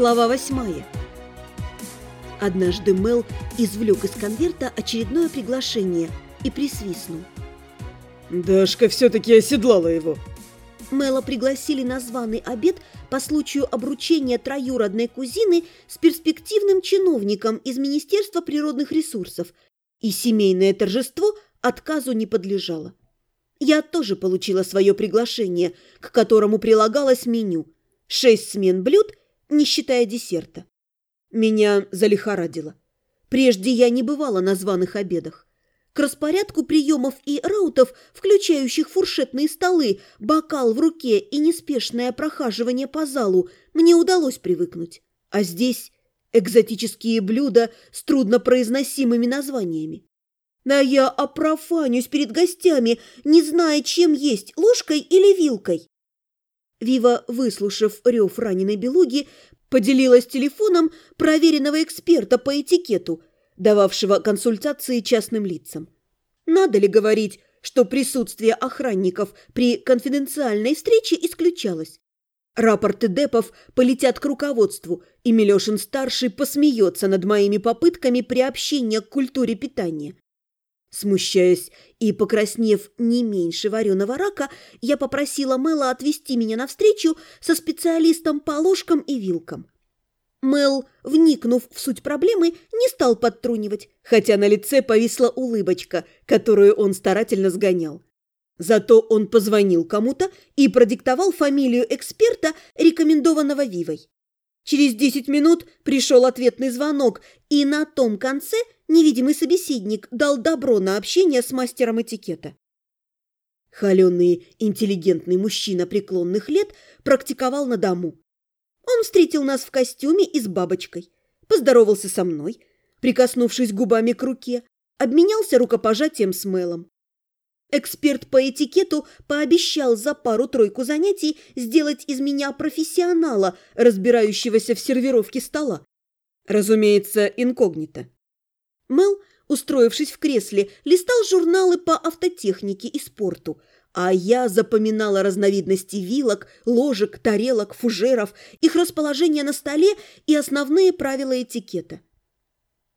Глава восьмая. Однажды Мел извлек из конверта очередное приглашение и присвистнул. Дашка все-таки оседлала его. Мела пригласили на званый обед по случаю обручения троюродной кузины с перспективным чиновником из Министерства природных ресурсов, и семейное торжество отказу не подлежало. Я тоже получила свое приглашение, к которому прилагалось меню. Шесть смен блюд, не считая десерта. Меня залихорадило. Прежде я не бывала на званых обедах. К распорядку приемов и раутов, включающих фуршетные столы, бокал в руке и неспешное прохаживание по залу, мне удалось привыкнуть. А здесь экзотические блюда с труднопроизносимыми названиями. Да я опрофанюсь перед гостями, не зная, чем есть, ложкой или вилкой. Вива, выслушав рев раненой белуги, поделилась телефоном проверенного эксперта по этикету, дававшего консультации частным лицам. Надо ли говорить, что присутствие охранников при конфиденциальной встрече исключалось? Рапорты депов полетят к руководству, и Милешин-старший посмеется над моими попытками приобщения к культуре питания. Смущаясь и покраснев не меньше вареного рака, я попросила Мэла отвезти меня навстречу со специалистом по ложкам и вилкам. Мэл, вникнув в суть проблемы, не стал подтрунивать, хотя на лице повисла улыбочка, которую он старательно сгонял. Зато он позвонил кому-то и продиктовал фамилию эксперта, рекомендованного Вивой. Через десять минут пришел ответный звонок, и на том конце – невидимый собеседник дал добро на общение с мастером этикета. Холеный, интеллигентный мужчина преклонных лет практиковал на дому. Он встретил нас в костюме и с бабочкой, поздоровался со мной, прикоснувшись губами к руке, обменялся рукопожатием с Мелом. Эксперт по этикету пообещал за пару-тройку занятий сделать из меня профессионала, разбирающегося в сервировке стола. Разумеется, инкогнито. Мел, устроившись в кресле, листал журналы по автотехнике и спорту, а я запоминала разновидности вилок, ложек, тарелок, фужеров, их расположение на столе и основные правила этикета.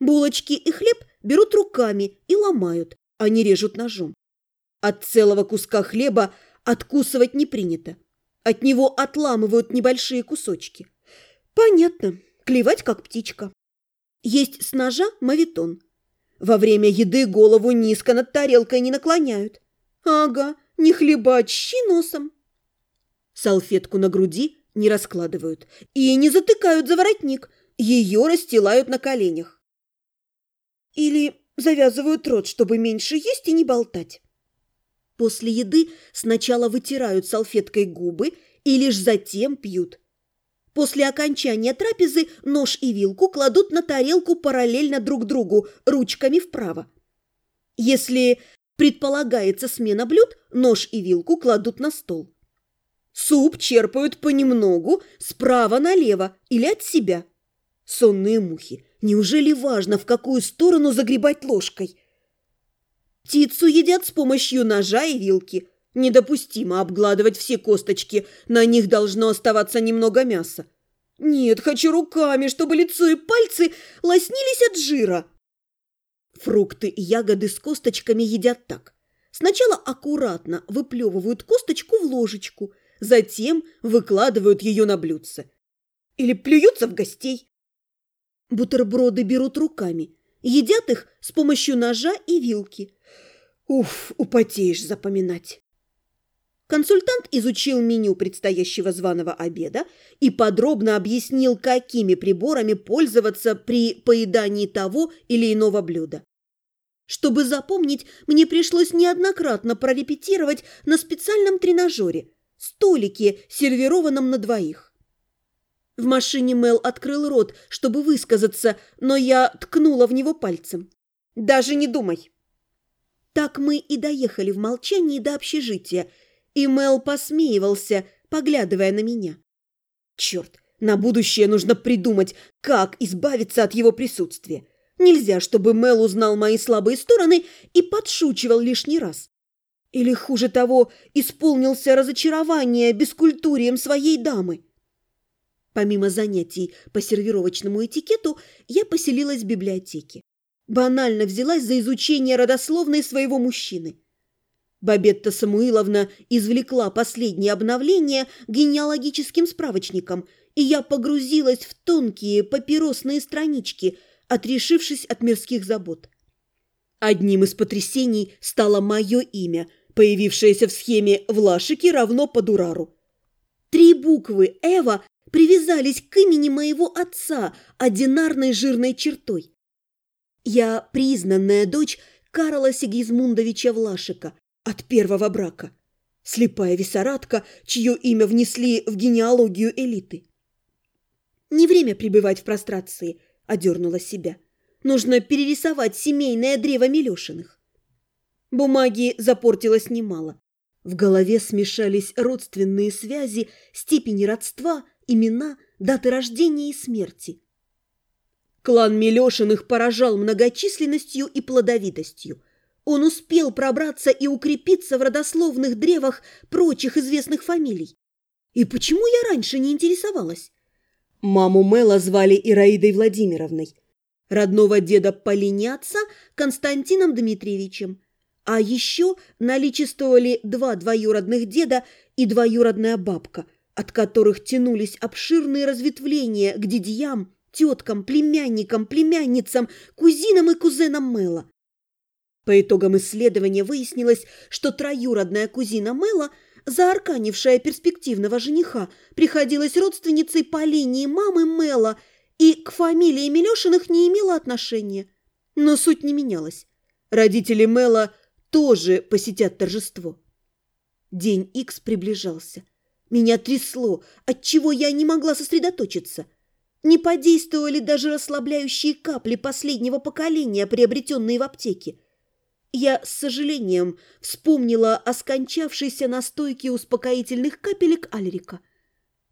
Булочки и хлеб берут руками и ломают, а не режут ножом. От целого куска хлеба откусывать не принято. От него отламывают небольшие кусочки. Понятно, клевать как птичка. Есть с ножа мавитон. Во время еды голову низко над тарелкой не наклоняют. Ага, не хлебать, щи носом. Салфетку на груди не раскладывают и не затыкают за воротник, ее расстилают на коленях. Или завязывают рот, чтобы меньше есть и не болтать. После еды сначала вытирают салфеткой губы и лишь затем пьют. После окончания трапезы нож и вилку кладут на тарелку параллельно друг другу, ручками вправо. Если предполагается смена блюд, нож и вилку кладут на стол. Суп черпают понемногу, справа налево или от себя. Сонные мухи. Неужели важно, в какую сторону загребать ложкой? Птицу едят с помощью ножа и вилки – Недопустимо обгладывать все косточки, на них должно оставаться немного мяса. Нет, хочу руками, чтобы лицо и пальцы лоснились от жира. Фрукты и ягоды с косточками едят так. Сначала аккуратно выплевывают косточку в ложечку, затем выкладывают ее на блюдце. Или плюются в гостей. Бутерброды берут руками, едят их с помощью ножа и вилки. Уф, употеешь запоминать. Консультант изучил меню предстоящего званого обеда и подробно объяснил, какими приборами пользоваться при поедании того или иного блюда. Чтобы запомнить, мне пришлось неоднократно прорепетировать на специальном тренажере, столике, сервированном на двоих. В машине Мел открыл рот, чтобы высказаться, но я ткнула в него пальцем. «Даже не думай!» Так мы и доехали в молчании до общежития – и Мел посмеивался, поглядывая на меня. Черт, на будущее нужно придумать, как избавиться от его присутствия. Нельзя, чтобы Мел узнал мои слабые стороны и подшучивал лишний раз. Или, хуже того, исполнился разочарование бескультурием своей дамы. Помимо занятий по сервировочному этикету, я поселилась в библиотеке. Банально взялась за изучение родословной своего мужчины. Бабетта Самуиловна извлекла последние обновления генеалогическим справочником, и я погрузилась в тонкие папиросные странички, отрешившись от мирских забот. Одним из потрясений стало мое имя, появившееся в схеме «Влашики равно Падурару». Три буквы «Эва» привязались к имени моего отца одинарной жирной чертой. Я признанная дочь Карла Сигизмундовича Влашика от первого брака, слепая висорадка, чье имя внесли в генеалогию элиты. Не время пребывать в прострации, одернула себя. Нужно перерисовать семейное древо Милешиных. Бумаги запортилось немало. В голове смешались родственные связи, степени родства, имена, даты рождения и смерти. Клан Милешиных поражал многочисленностью и плодовитостью. Он успел пробраться и укрепиться в родословных древах прочих известных фамилий. И почему я раньше не интересовалась? Маму Мэла звали Ираидой Владимировной, родного деда по Константином Дмитриевичем. А еще наличествовали два двоюродных деда и двоюродная бабка, от которых тянулись обширные разветвления к дядьям, теткам, племянникам, племянницам, кузинам и кузенам Мэла. По итогам исследования выяснилось, что троюродная кузина Мэла, заарканившая перспективного жениха, приходилась родственницей по линии мамы Мэла и к фамилии Милешиных не имела отношения. Но суть не менялась. Родители Мэла тоже посетят торжество. День Икс приближался. Меня трясло, отчего я не могла сосредоточиться – не подействовали даже расслабляющие капли последнего поколения, приобретенные в аптеке. Я с сожалением вспомнила о скончавшейся настойке успокоительных капелек Альрика.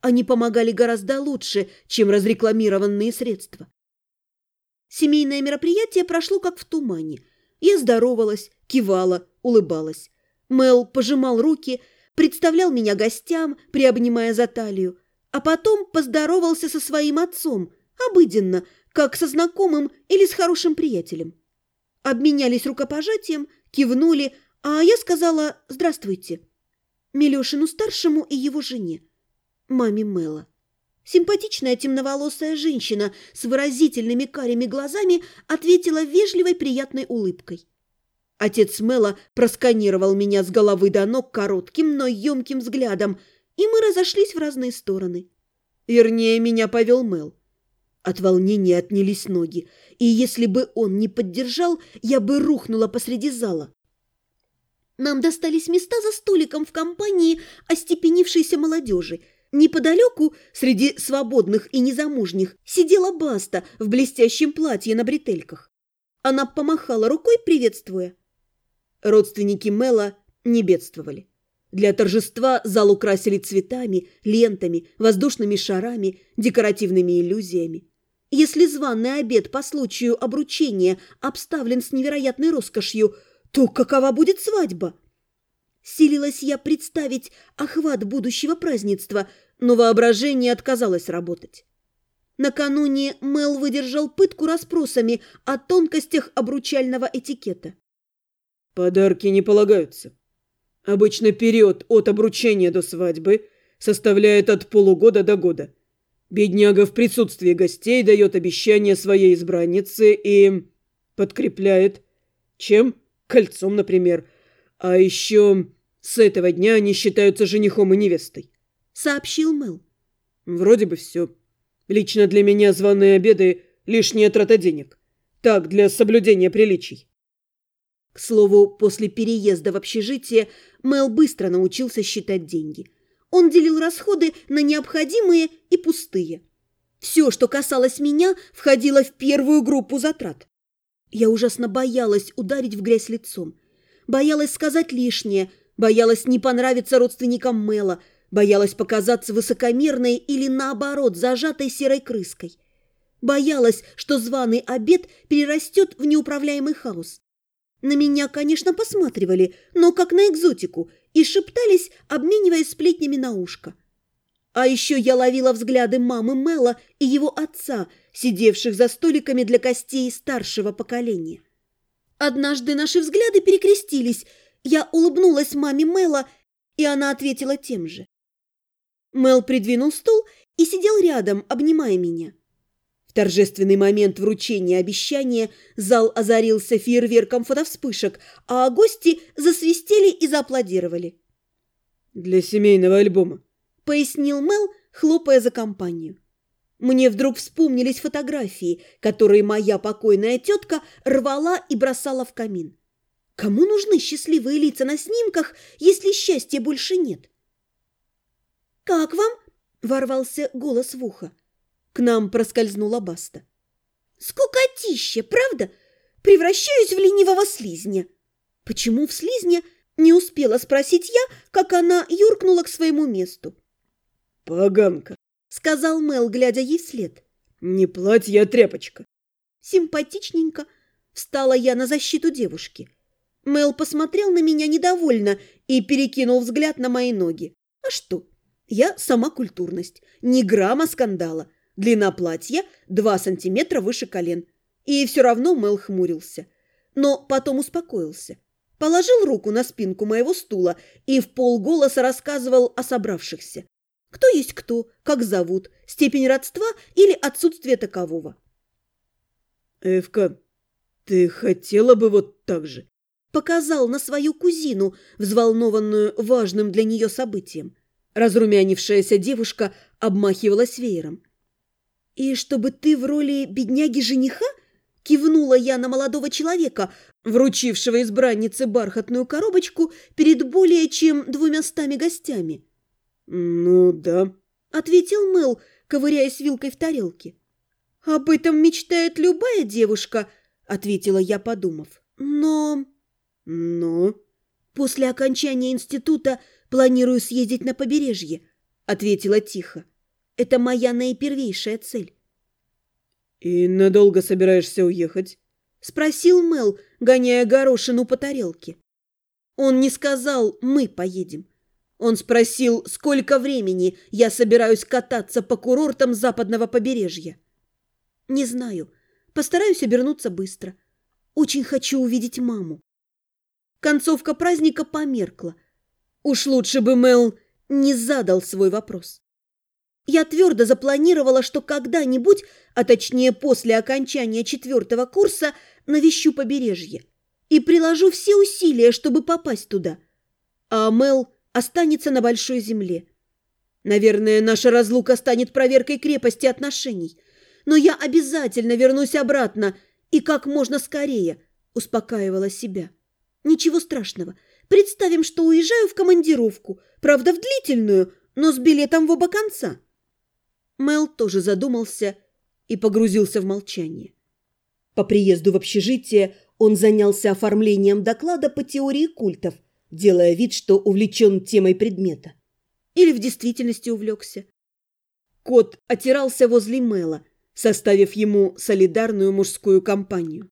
Они помогали гораздо лучше, чем разрекламированные средства. Семейное мероприятие прошло как в тумане. Я здоровалась, кивала, улыбалась. Мел пожимал руки, представлял меня гостям, приобнимая за талию а потом поздоровался со своим отцом, обыденно, как со знакомым или с хорошим приятелем. Обменялись рукопожатием, кивнули, а я сказала «Здравствуйте» Милешину-старшему и его жене, маме Мэла. Симпатичная темноволосая женщина с выразительными карими глазами ответила вежливой приятной улыбкой. Отец Мэла просканировал меня с головы до ног коротким, но емким взглядом – и мы разошлись в разные стороны. Вернее, меня повел Мел. От волнения отнялись ноги, и если бы он не поддержал, я бы рухнула посреди зала. Нам достались места за столиком в компании остепенившейся молодежи. Неподалеку, среди свободных и незамужних, сидела Баста в блестящем платье на бретельках. Она помахала рукой, приветствуя. Родственники Мела не бедствовали. Для торжества зал украсили цветами, лентами, воздушными шарами, декоративными иллюзиями. Если званый обед по случаю обручения обставлен с невероятной роскошью, то какова будет свадьба? Силилась я представить охват будущего празднества, но воображение отказалось работать. Накануне Мел выдержал пытку расспросами о тонкостях обручального этикета. «Подарки не полагаются», Обычно период от обручения до свадьбы составляет от полугода до года. Бедняга в присутствии гостей дает обещание своей избраннице и подкрепляет. Чем? Кольцом, например. А еще с этого дня они считаются женихом и невестой. Сообщил Мэл. Вроде бы все. Лично для меня званые обеды – лишняя трата денег. Так, для соблюдения приличий. К слову, после переезда в общежитие Мел быстро научился считать деньги. Он делил расходы на необходимые и пустые. Все, что касалось меня, входило в первую группу затрат. Я ужасно боялась ударить в грязь лицом. Боялась сказать лишнее, боялась не понравиться родственникам Мела, боялась показаться высокомерной или, наоборот, зажатой серой крыской. Боялась, что званый обед перерастет в неуправляемый хаос. На меня, конечно, посматривали, но как на экзотику, и шептались, обмениваясь сплетнями на ушко. А еще я ловила взгляды мамы Мела и его отца, сидевших за столиками для костей старшего поколения. Однажды наши взгляды перекрестились. Я улыбнулась маме Мела, и она ответила тем же. Мел придвинул стул и сидел рядом, обнимая меня. Торжественный момент вручения обещания зал озарился фейерверком фотовспышек, а гости засвистели и зааплодировали. «Для семейного альбома», — пояснил Мел, хлопая за компанию. Мне вдруг вспомнились фотографии, которые моя покойная тетка рвала и бросала в камин. Кому нужны счастливые лица на снимках, если счастья больше нет? «Как вам?» – ворвался голос в ухо. К нам проскользнула Баста. «Скукотища, правда? Превращаюсь в ленивого слизня». «Почему в слизня?» – не успела спросить я, как она юркнула к своему месту. «Поганка», – сказал Мел, глядя ей вслед. «Не платье, а тряпочка». Симпатичненько встала я на защиту девушки. Мел посмотрел на меня недовольно и перекинул взгляд на мои ноги. А что? Я сама культурность. Ни грамма скандала. Длина платья два сантиметра выше колен. И все равно Мел хмурился. Но потом успокоился. Положил руку на спинку моего стула и в полголоса рассказывал о собравшихся. Кто есть кто, как зовут, степень родства или отсутствие такового. «Эвка, ты хотела бы вот так же?» Показал на свою кузину, взволнованную важным для нее событием. Разрумянившаяся девушка обмахивалась веером. «И чтобы ты в роли бедняги-жениха?» Кивнула я на молодого человека, вручившего избраннице бархатную коробочку перед более чем двумястами гостями. «Ну да», — ответил Мэл, ковыряясь вилкой в тарелке. «Об этом мечтает любая девушка», — ответила я, подумав. «Но...» «Но...» «После окончания института планирую съездить на побережье», — ответила тихо. «Это моя наипервейшая цель». «И надолго собираешься уехать?» — спросил Мел, гоняя горошину по тарелке. Он не сказал «мы поедем». Он спросил, сколько времени я собираюсь кататься по курортам западного побережья. Не знаю. Постараюсь обернуться быстро. Очень хочу увидеть маму. Концовка праздника померкла. Уж лучше бы Мел не задал свой вопрос. Я твердо запланировала, что когда-нибудь, а точнее после окончания четвертого курса, навещу побережье и приложу все усилия, чтобы попасть туда. А Мел останется на большой земле. Наверное, наша разлука станет проверкой крепости отношений. Но я обязательно вернусь обратно и как можно скорее, успокаивала себя. Ничего страшного. Представим, что уезжаю в командировку, правда, в длительную, но с билетом в оба конца. Мел тоже задумался и погрузился в молчание. По приезду в общежитие он занялся оформлением доклада по теории культов – делая вид, что увлечен темой предмета. Или в действительности увлекся. Кот отирался возле Мэла, составив ему солидарную мужскую компанию.